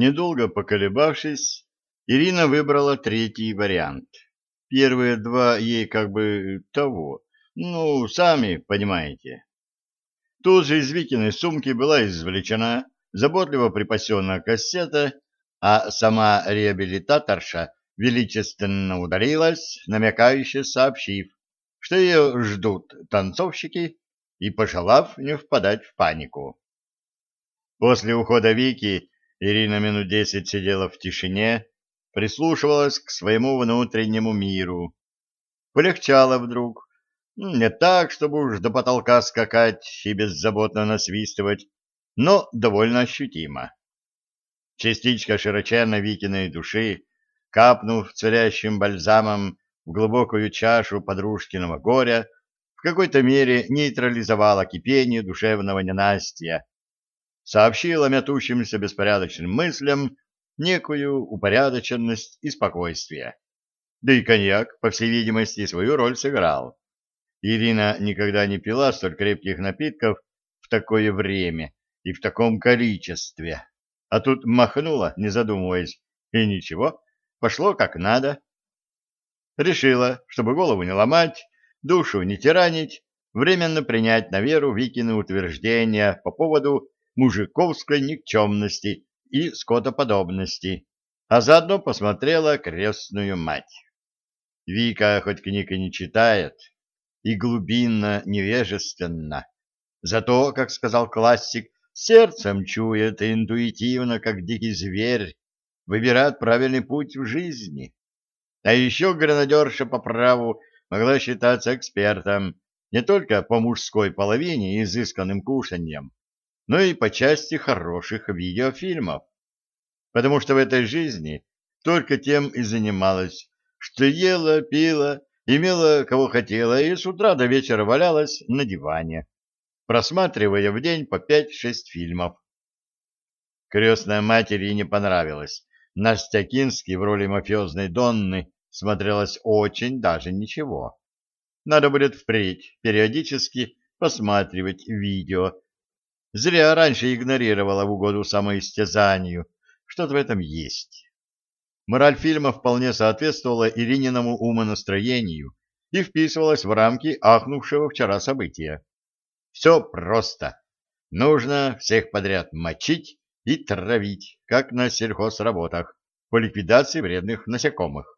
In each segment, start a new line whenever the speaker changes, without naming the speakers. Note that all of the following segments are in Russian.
Недолго поколебавшись, Ирина выбрала третий вариант. Первые два ей как бы того, ну, сами понимаете. Тут же из Викиной сумки была извлечена заботливо припасенная кассета, а сама реабилитаторша величественно удалилась, намекающе сообщив, что ее ждут танцовщики, и пожелав не впадать в панику. После ухода Вики Ирина минут десять сидела в тишине, прислушивалась к своему внутреннему миру. Полегчало вдруг. Не так, чтобы уж до потолка скакать и беззаботно насвистывать, но довольно ощутимо. Частичка широченной Викиной души, капнув царящим бальзамом в глубокую чашу подружкиного горя, в какой-то мере нейтрализовала кипение душевного ненастья, сообщила мятущимся беспорядочным мыслям некую упорядоченность и спокойствие. Да и коньяк, по всей видимости, свою роль сыграл. Ирина никогда не пила столь крепких напитков в такое время и в таком количестве. А тут махнула, не задумываясь, и ничего, пошло как надо. Решила, чтобы голову не ломать, душу не тиранить, временно принять на веру Викины утверждения по поводу мужиковской никчемности и скотоподобности, а заодно посмотрела крестную мать. Вика хоть книг и не читает, и глубинно невежественна, зато, как сказал классик, сердцем чует и интуитивно, как дикий зверь, выбирает правильный путь в жизни. А еще гранадерша по праву могла считаться экспертом не только по мужской половине и изысканным кушаньям, но и по части хороших видеофильмов. Потому что в этой жизни только тем и занималась, что ела, пила, имела кого хотела и с утра до вечера валялась на диване, просматривая в день по пять-шесть фильмов. Крестная матери не понравилась. Настя Кински в роли мафиозной Донны смотрелась очень даже ничего. Надо будет впредь периодически посматривать видео. Зря раньше игнорировала в угоду самоистязанию. Что-то в этом есть. Мораль фильма вполне соответствовала Ирининому умонастроению и вписывалась в рамки ахнувшего вчера события. Все просто. Нужно всех подряд мочить и травить, как на сельхозработах, по ликвидации вредных насекомых.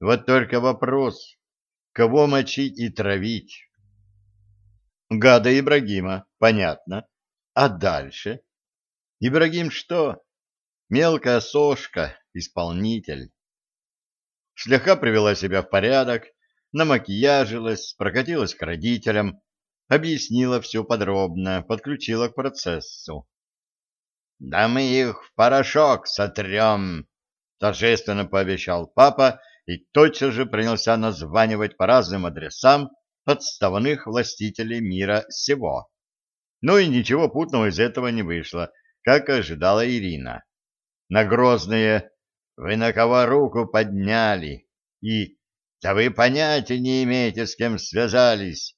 Вот только вопрос, кого мочить и травить? Гада Ибрагима, понятно. А дальше? Ибрагим что? Мелкая сошка, исполнитель. Слегка привела себя в порядок, намакияжилась, прокатилась к родителям, объяснила все подробно, подключила к процессу. «Да мы их в порошок сотрем!» — торжественно пообещал папа и тотчас же принялся названивать по разным адресам подставных властителей мира сего. Ну и ничего путного из этого не вышло, как ожидала Ирина. На грозные «Вы на кого руку подняли?» и «Да вы понятия не имеете, с кем связались!»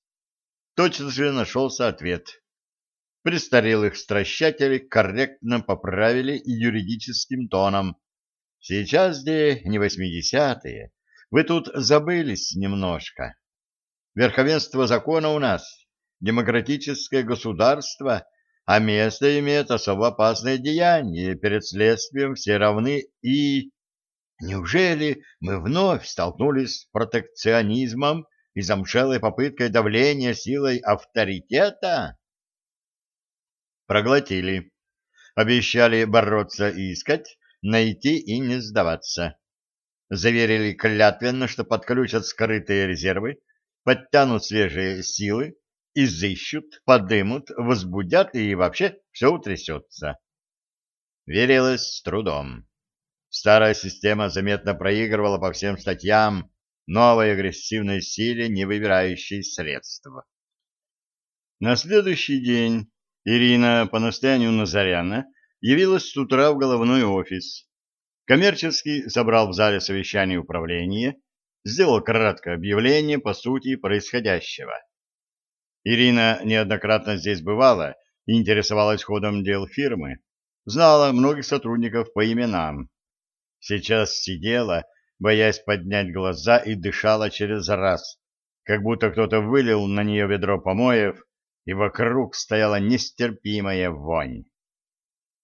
Точно же нашелся ответ. Престарелых стращателей корректно поправили юридическим тоном. Сейчас где не восьмидесятые, вы тут забылись немножко. Верховенство закона у нас, демократическое государство, а место имеет особо опасное деяние, перед следствием все равны и... Неужели мы вновь столкнулись с протекционизмом и замшелой попыткой давления силой авторитета? Проглотили. Обещали бороться и искать, найти и не сдаваться. Заверили клятвенно, что подключат скрытые резервы, подтянут свежие силы, изыщут, подымут, возбудят и вообще все утрясется. Верилось с трудом. Старая система заметно проигрывала по всем статьям новой агрессивной силе, не выбирающей средства. На следующий день Ирина по настоянию Назаряна явилась с утра в головной офис. Коммерческий собрал в зале совещания управления, сделал краткое объявление по сути происходящего. Ирина неоднократно здесь бывала и интересовалась ходом дел фирмы. знала многих сотрудников по именам. Сейчас сидела, боясь поднять глаза, и дышала через раз, как будто кто-то вылил на нее ведро помоев, и вокруг стояла нестерпимая вонь.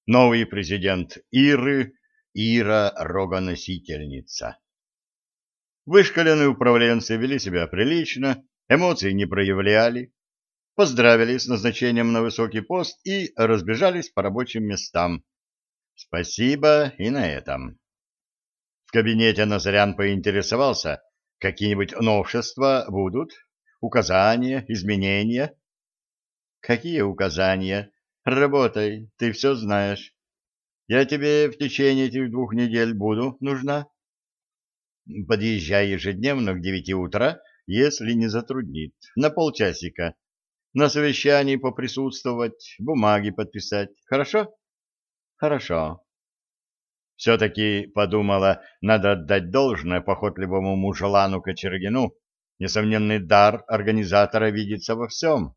Новый президент Иры, Ира Рогоносительница. Вышкаленные управленцы вели себя прилично, эмоций не проявляли, поздравили с назначением на высокий пост и разбежались по рабочим местам. Спасибо и на этом. В кабинете Назарян поинтересовался, какие-нибудь новшества будут, указания, изменения. Какие указания? Работай, ты все знаешь. Я тебе в течение этих двух недель буду нужна. Подъезжай ежедневно к девяти утра, если не затруднит, на полчасика. На совещании поприсутствовать, бумаги подписать. Хорошо? Хорошо. Все-таки, подумала, надо отдать должное похотливому мужелану Кочергину. Несомненный дар организатора видится во всем.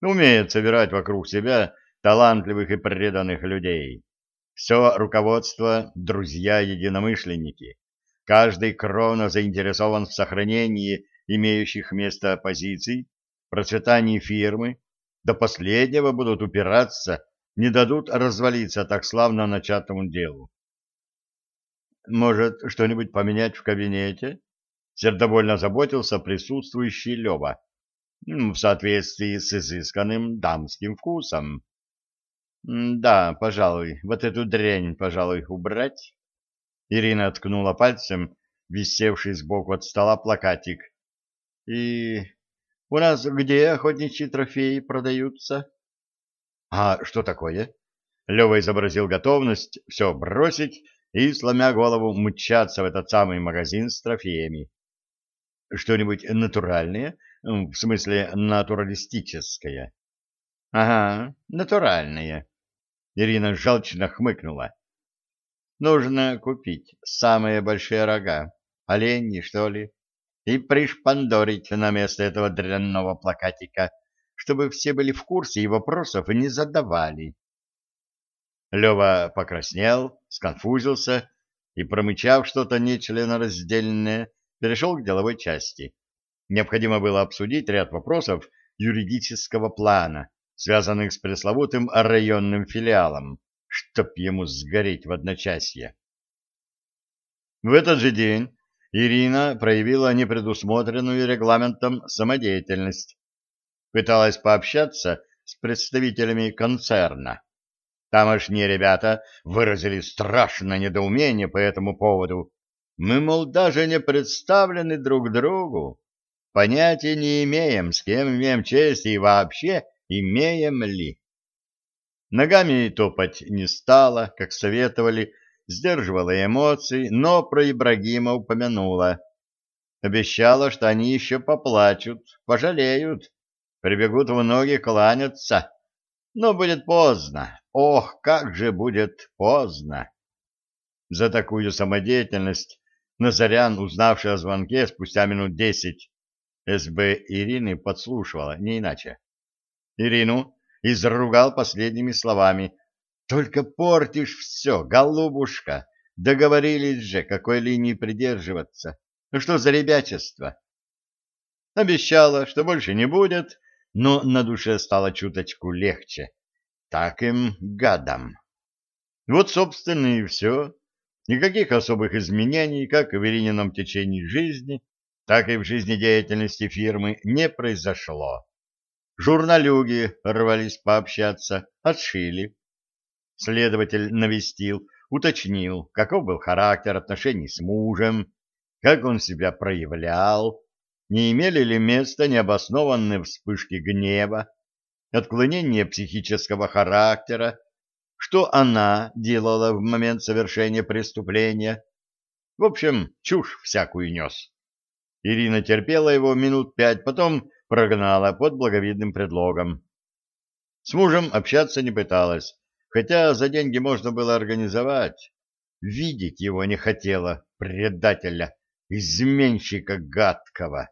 Умеет собирать вокруг себя талантливых и преданных людей. Все руководство — друзья-единомышленники. Каждый кровно заинтересован в сохранении имеющих место позиций, процветании фирмы, до последнего будут упираться, не дадут развалиться так славно начатому делу. Может, что-нибудь поменять в кабинете? Сердобольно заботился присутствующий Лева, в соответствии с изысканным дамским вкусом. Да, пожалуй, вот эту дрянь, пожалуй, убрать. Ирина ткнула пальцем висевший сбоку от стола плакатик. И у нас где охотничьи трофеи продаются? А что такое? Лева изобразил готовность все бросить и, сломя голову, мчаться в этот самый магазин с трофеями. Что-нибудь натуральное? В смысле, натуралистическое? Ага, натуральное. Ирина жалчно хмыкнула. Нужно купить самые большие рога, оленьи, что ли, и пришпандорить на место этого дрянного плакатика, чтобы все были в курсе и вопросов не задавали. Лева покраснел, сконфузился и, промычав что-то нечленораздельное, перешел к деловой части. Необходимо было обсудить ряд вопросов юридического плана, связанных с пресловутым районным филиалом, чтоб ему сгореть в одночасье. В этот же день Ирина проявила непредусмотренную регламентом самодеятельность. Пыталась пообщаться с представителями концерна. Тамошние ребята выразили страшное недоумение по этому поводу. Мы, мол, даже не представлены друг другу. Понятия не имеем, с кем имеем честь и вообще имеем ли. Ногами топать не стала, как советовали, сдерживала эмоции, но про Ибрагима упомянула. Обещала, что они еще поплачут, пожалеют, прибегут в ноги кланяться. Но будет поздно. Ох, как же будет поздно! За такую самодеятельность Назарян, узнавший о звонке спустя минут десять, СБ Ирины подслушивала, не иначе. Ирину изругал последними словами. «Только портишь все, голубушка! Договорились же, какой линии придерживаться. Ну что за ребячество?» Обещала, что больше не будет, но на душе стало чуточку легче. Так им гадам. Вот, собственно, и все. Никаких особых изменений, как в Иринином течении жизни, так и в жизнедеятельности фирмы не произошло. Журналюги рвались пообщаться, отшили. Следователь навестил, уточнил, каков был характер отношений с мужем, как он себя проявлял, не имели ли места необоснованные вспышки гнева, отклонения психического характера, что она делала в момент совершения преступления. В общем, чушь всякую нес. Ирина терпела его минут пять, потом прогнала под благовидным предлогом. С мужем общаться не пыталась, хотя за деньги можно было организовать. Видеть его не хотела, предателя, изменщика гадкого.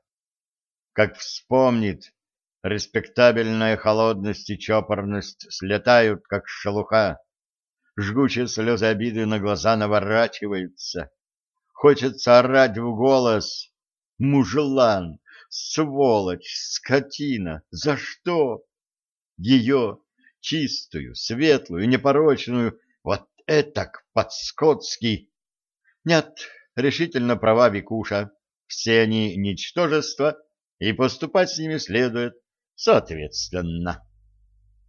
Как вспомнит, респектабельная холодность и чопорность слетают, как шелуха. жгучие слезы обиды на глаза наворачиваются. Хочется орать в голос. Мужлан, сволочь, скотина, за что? Ее, чистую, светлую, непорочную, вот этак по-скотски. Нет, решительно права Викуша. Все они ничтожества, и поступать с ними следует соответственно.